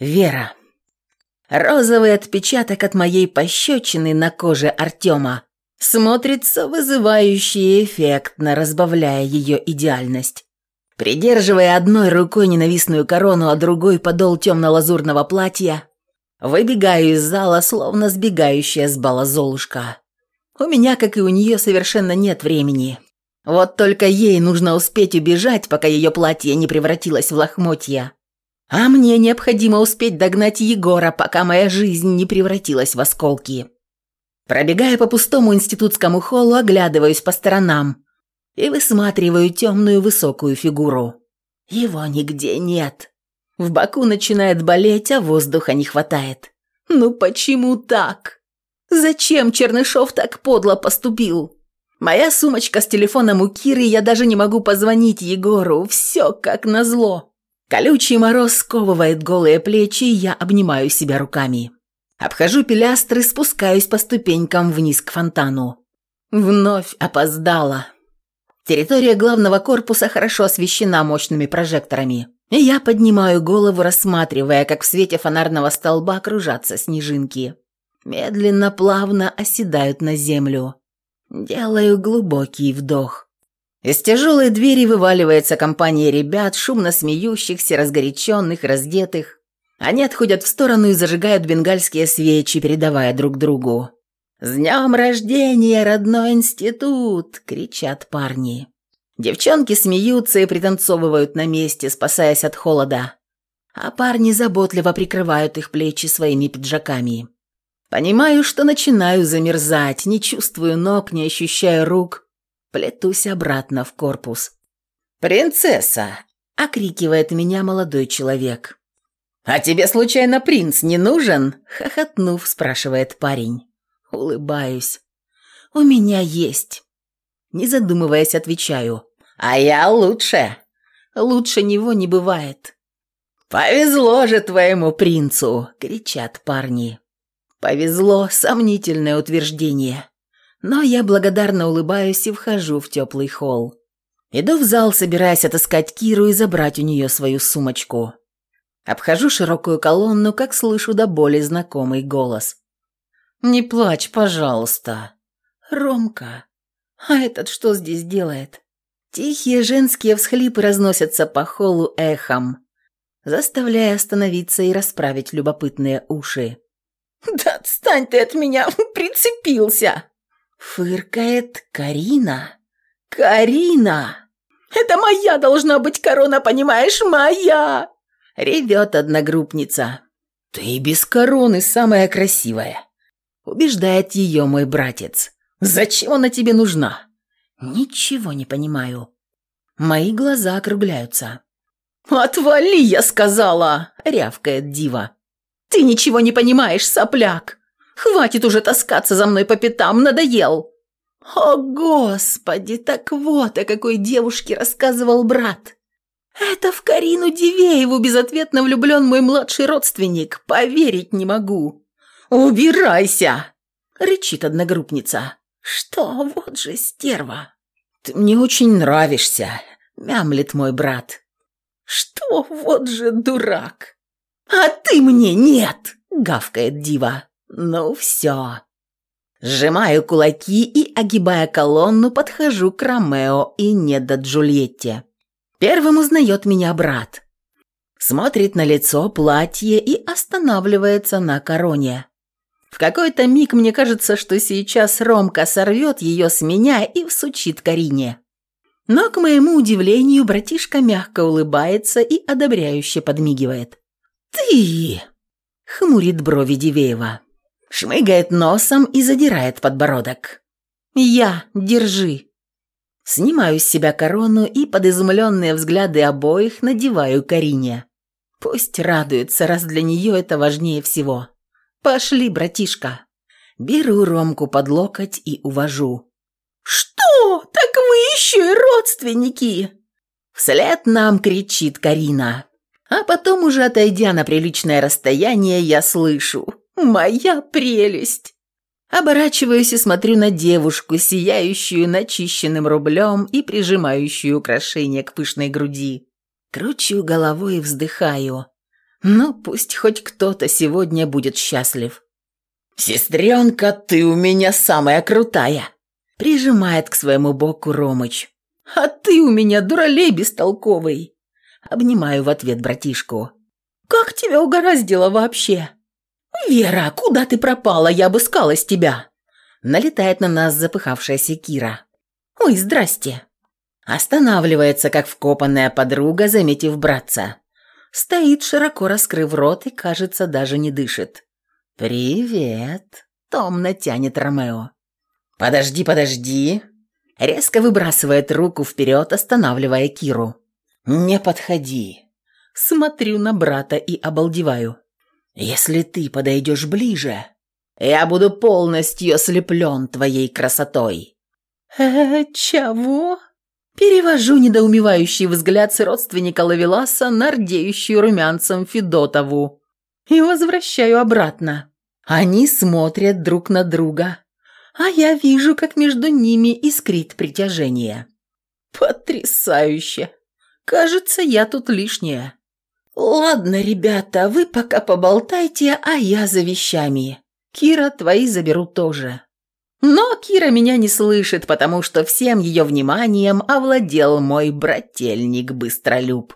Вера. Розовый отпечаток от моей пощечины на коже Артема смотрится вызывающе эффектно, разбавляя ее идеальность. Придерживая одной рукой ненавистную корону, а другой подол темно-лазурного платья, выбегаю из зала, словно сбегающая с бала Золушка. У меня, как и у нее, совершенно нет времени. Вот только ей нужно успеть убежать, пока ее платье не превратилось в лохмотья. А мне необходимо успеть догнать Егора, пока моя жизнь не превратилась в осколки. Пробегая по пустому институтскому холлу, оглядываюсь по сторонам и высматриваю темную высокую фигуру. Его нигде нет. В боку начинает болеть, а воздуха не хватает. Ну почему так? Зачем Чернышов так подло поступил? Моя сумочка с телефоном у Киры, я даже не могу позвонить Егору. Все как назло. Колючий мороз сковывает голые плечи, и я обнимаю себя руками. Обхожу пилястры, спускаюсь по ступенькам вниз к фонтану. Вновь опоздала. Территория главного корпуса хорошо освещена мощными прожекторами. И я поднимаю голову, рассматривая, как в свете фонарного столба кружатся снежинки. Медленно, плавно оседают на землю. Делаю глубокий вдох. Из тяжелой двери вываливается компания ребят, шумно смеющихся, разгоряченных, раздетых. Они отходят в сторону и зажигают бенгальские свечи, передавая друг другу. «С днем рождения, родной институт!» – кричат парни. Девчонки смеются и пританцовывают на месте, спасаясь от холода. А парни заботливо прикрывают их плечи своими пиджаками. Понимаю, что начинаю замерзать, не чувствую ног, не ощущаю рук. Плетусь обратно в корпус. «Принцесса!» – окрикивает меня молодой человек. «А тебе, случайно, принц не нужен?» – хохотнув, спрашивает парень. Улыбаюсь. «У меня есть». Не задумываясь, отвечаю. «А я лучше». «Лучше него не бывает». «Повезло же твоему принцу!» – кричат парни. Повезло, сомнительное утверждение. Но я благодарно улыбаюсь и вхожу в теплый холл. Иду в зал, собираясь отыскать Киру и забрать у нее свою сумочку. Обхожу широкую колонну, как слышу до боли знакомый голос. «Не плачь, пожалуйста». «Ромка, а этот что здесь делает?» Тихие женские всхлипы разносятся по холлу эхом, заставляя остановиться и расправить любопытные уши. «Да отстань ты от меня, прицепился!» Фыркает Карина. «Карина! Это моя должна быть корона, понимаешь, моя!» Ревет одногруппница. «Ты без короны самая красивая!» Убеждает ее мой братец. «Зачем она тебе нужна?» «Ничего не понимаю». Мои глаза округляются. «Отвали, я сказала!» — рявкает дива. «Ты ничего не понимаешь, сопляк! Хватит уже таскаться за мной по пятам, надоел!» «О, Господи, так вот о какой девушке рассказывал брат!» «Это в Карину Дивееву безответно влюблен мой младший родственник, поверить не могу!» «Убирайся!» — рычит одногруппница. «Что, вот же стерва!» «Ты мне очень нравишься!» — мямлит мой брат. «Что, вот же дурак!» «А ты мне нет!» — гавкает дива. «Ну все». Сжимаю кулаки и, огибая колонну, подхожу к Ромео и Неда Джульетте. Первым узнает меня брат. Смотрит на лицо, платье и останавливается на короне. В какой-то миг мне кажется, что сейчас Ромка сорвет ее с меня и всучит Карине. Но, к моему удивлению, братишка мягко улыбается и одобряюще подмигивает. «Ты!» — хмурит брови Дивеева. Шмыгает носом и задирает подбородок. «Я, держи!» Снимаю с себя корону и под изумленные взгляды обоих надеваю Карине. Пусть радуется, раз для нее это важнее всего. «Пошли, братишка!» Беру Ромку под локоть и увожу. «Что? Так вы еще и родственники!» Вслед нам кричит Карина. А потом, уже отойдя на приличное расстояние, я слышу «Моя прелесть!» Оборачиваюсь и смотрю на девушку, сияющую начищенным рублем и прижимающую украшение к пышной груди. Кручу головой и вздыхаю. Ну, пусть хоть кто-то сегодня будет счастлив. «Сестренка, ты у меня самая крутая!» Прижимает к своему боку Ромыч. «А ты у меня дуралей бестолковый!» Обнимаю в ответ братишку. «Как тебя угораздило вообще?» «Вера, куда ты пропала? Я обыскалась тебя!» Налетает на нас запыхавшаяся Кира. «Ой, здрасте!» Останавливается, как вкопанная подруга, заметив братца. Стоит, широко раскрыв рот и, кажется, даже не дышит. «Привет!» – томно тянет Ромео. «Подожди, подожди!» Резко выбрасывает руку вперед, останавливая Киру. «Не подходи!» Смотрю на брата и обалдеваю. «Если ты подойдешь ближе, я буду полностью ослеплен твоей красотой». «Э, чего?» Перевожу недоумевающий взгляд с родственника Лавеласа на рдеющую румянцем Федотову и возвращаю обратно. Они смотрят друг на друга, а я вижу, как между ними искрит притяжение. Потрясающе! Кажется, я тут лишняя. Ладно, ребята, вы пока поболтайте, а я за вещами. Кира, твои заберу тоже. Но Кира меня не слышит, потому что всем ее вниманием овладел мой брательник Быстролюб.